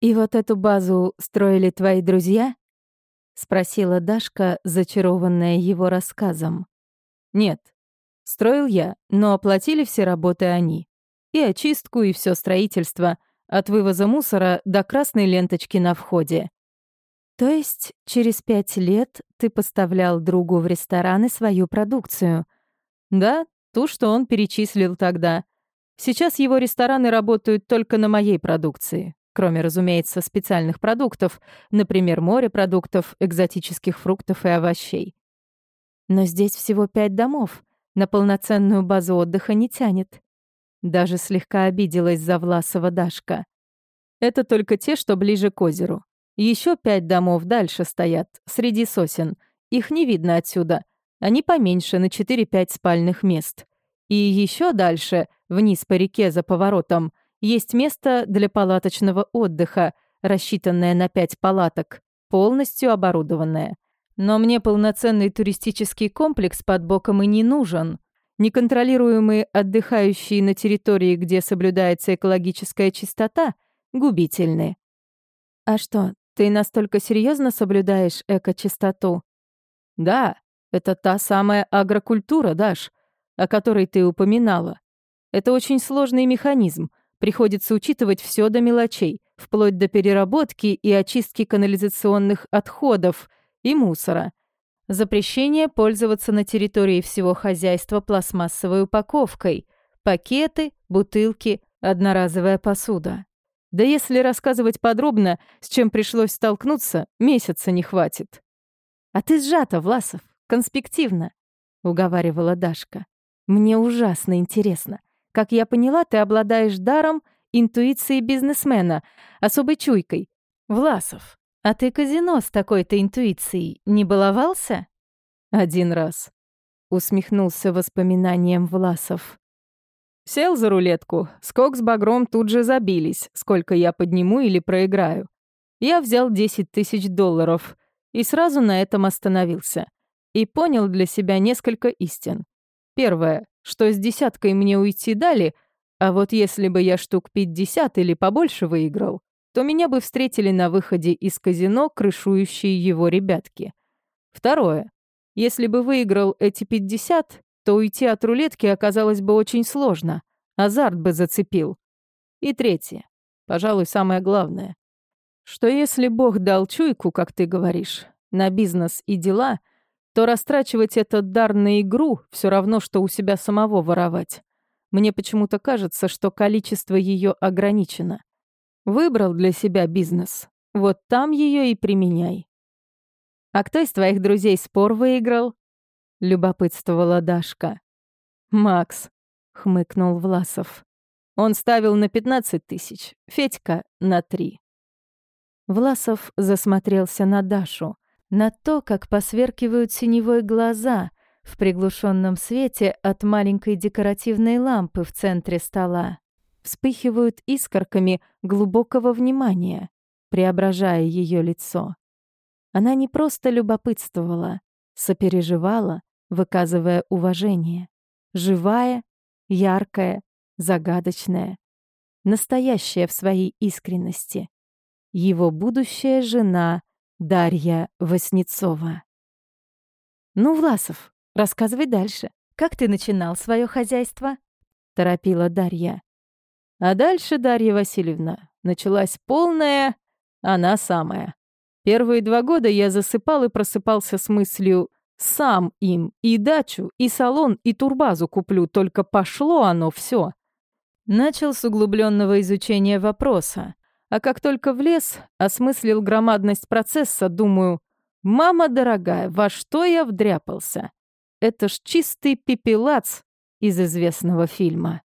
«И вот эту базу строили твои друзья?» — спросила Дашка, зачарованная его рассказом. «Нет, строил я, но оплатили все работы они. И очистку, и все строительство, от вывоза мусора до красной ленточки на входе. То есть через пять лет ты поставлял другу в рестораны свою продукцию? Да, ту, что он перечислил тогда. Сейчас его рестораны работают только на моей продукции, кроме, разумеется, специальных продуктов, например, морепродуктов, экзотических фруктов и овощей. Но здесь всего пять домов. На полноценную базу отдыха не тянет. Даже слегка обиделась за Власова Дашка. Это только те, что ближе к озеру. Еще пять домов дальше стоят, среди сосен. Их не видно отсюда. Они поменьше, на 4-5 спальных мест. И еще дальше, вниз по реке за поворотом, есть место для палаточного отдыха, рассчитанное на пять палаток, полностью оборудованное. Но мне полноценный туристический комплекс под боком и не нужен. Неконтролируемые отдыхающие на территории, где соблюдается экологическая чистота, губительны. А что, ты настолько серьезно соблюдаешь эко-чистоту? Да, это та самая агрокультура, Даш, о которой ты упоминала. Это очень сложный механизм. Приходится учитывать все до мелочей, вплоть до переработки и очистки канализационных отходов и мусора. Запрещение пользоваться на территории всего хозяйства пластмассовой упаковкой. Пакеты, бутылки, одноразовая посуда. Да если рассказывать подробно, с чем пришлось столкнуться, месяца не хватит. «А ты сжата, Власов, конспективно», — уговаривала Дашка. «Мне ужасно интересно. Как я поняла, ты обладаешь даром интуиции бизнесмена, особой чуйкой. Власов, а ты казино с такой-то интуицией не баловался?» «Один раз», — усмехнулся воспоминанием Власов. Сел за рулетку, скок с багром тут же забились, сколько я подниму или проиграю. Я взял 10 тысяч долларов и сразу на этом остановился. И понял для себя несколько истин. Первое, что с десяткой мне уйти дали, а вот если бы я штук 50 или побольше выиграл, то меня бы встретили на выходе из казино крышующие его ребятки. Второе, если бы выиграл эти 50, то уйти от рулетки оказалось бы очень сложно. Азарт бы зацепил. И третье, пожалуй, самое главное, что если Бог дал чуйку, как ты говоришь, на бизнес и дела, то растрачивать этот дар на игру все равно, что у себя самого воровать. Мне почему-то кажется, что количество ее ограничено. Выбрал для себя бизнес. Вот там ее и применяй. А кто из твоих друзей спор выиграл? — любопытствовала Дашка. «Макс», — хмыкнул Власов. «Он ставил на пятнадцать тысяч, Федька — на три». Власов засмотрелся на Дашу, на то, как посверкивают синевой глаза в приглушенном свете от маленькой декоративной лампы в центре стола. Вспыхивают искорками глубокого внимания, преображая ее лицо. Она не просто любопытствовала, сопереживала, выказывая уважение. Живая, яркая, загадочная, настоящая в своей искренности. Его будущая жена Дарья Васнецова. «Ну, Власов, рассказывай дальше. Как ты начинал свое хозяйство?» — торопила Дарья. А дальше, Дарья Васильевна, началась полная... Она самая. Первые два года я засыпал и просыпался с мыслью сам им и дачу, и салон, и турбазу куплю, только пошло оно все. Начал с углубленного изучения вопроса. А как только влез, осмыслил громадность процесса, думаю, «Мама дорогая, во что я вдряпался? Это ж чистый пепелац из известного фильма».